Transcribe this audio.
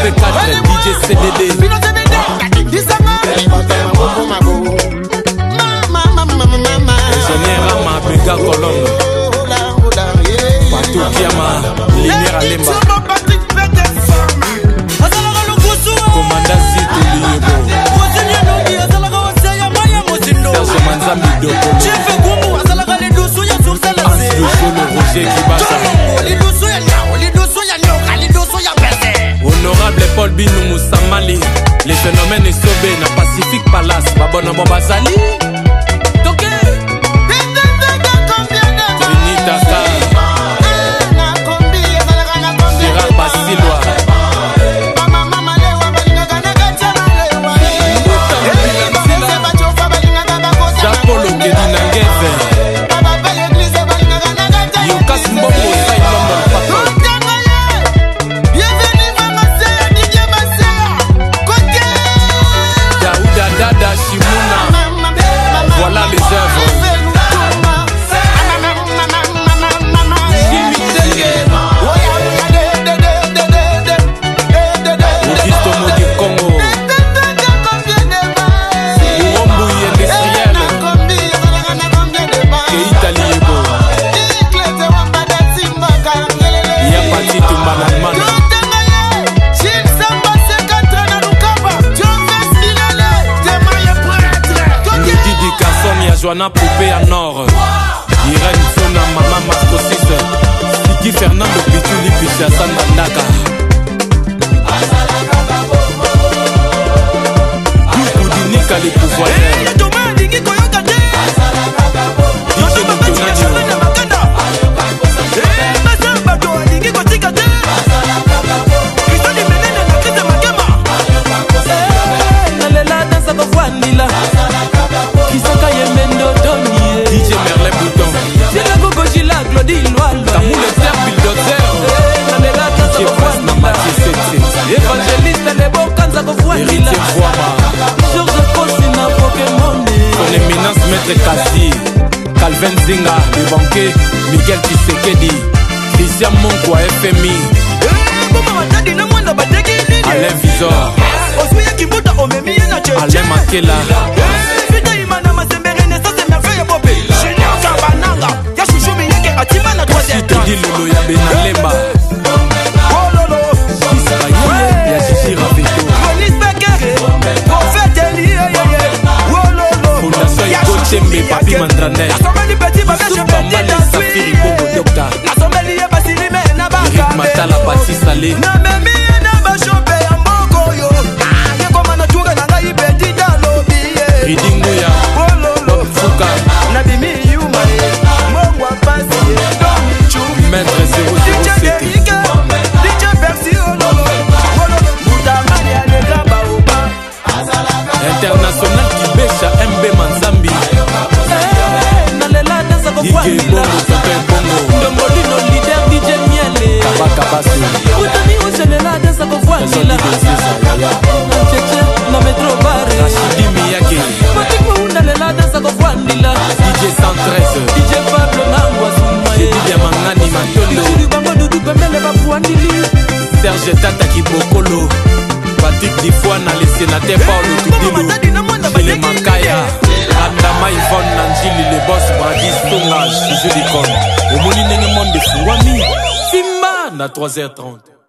avec DJ CDD. le phénomène esobe na pacifique palace babona mo bazali Joanna Poupée à Nord Irène Sona Mama Marcosis Siki Fernando Pituli Pitchassan Mandaka bozinga ebanke miguel tisekedi kristian monko ya fmi bomamatadi eh, na mwanda bateki nini alain visor ah, osuyaki mbuta omemi ye na cheche alain makela vitaima eh, na masembere nesase merveille bope genia kabananga ya shushu miyeke atima na troisième tidi lolo ya bena esprit mandrander nasomeli peti babesepeti nasomeli ye basilime na bamatala basisale namemi ye na bashope ya mboko oyo yekoma na ture na ngai peti nalobi ye ridinguya ololofuka oh, nabimi yuma ye mbongo apasi ye domichu maître 007 international kibesha mb manz dongolino lider dj miele utami oselela adansa kofwandila cece na metro barmatik mounda lela adansa kofwandila dj pablo nangwasumaejudu bango dudu pembele bafwandili serge tataki bokolo patrik difoi na le sénateur paolo tudilu elemakaya kandama ivone na njili lebos bradis tongage juzuli konde omoni ndenge monde efuwami simba na 3h30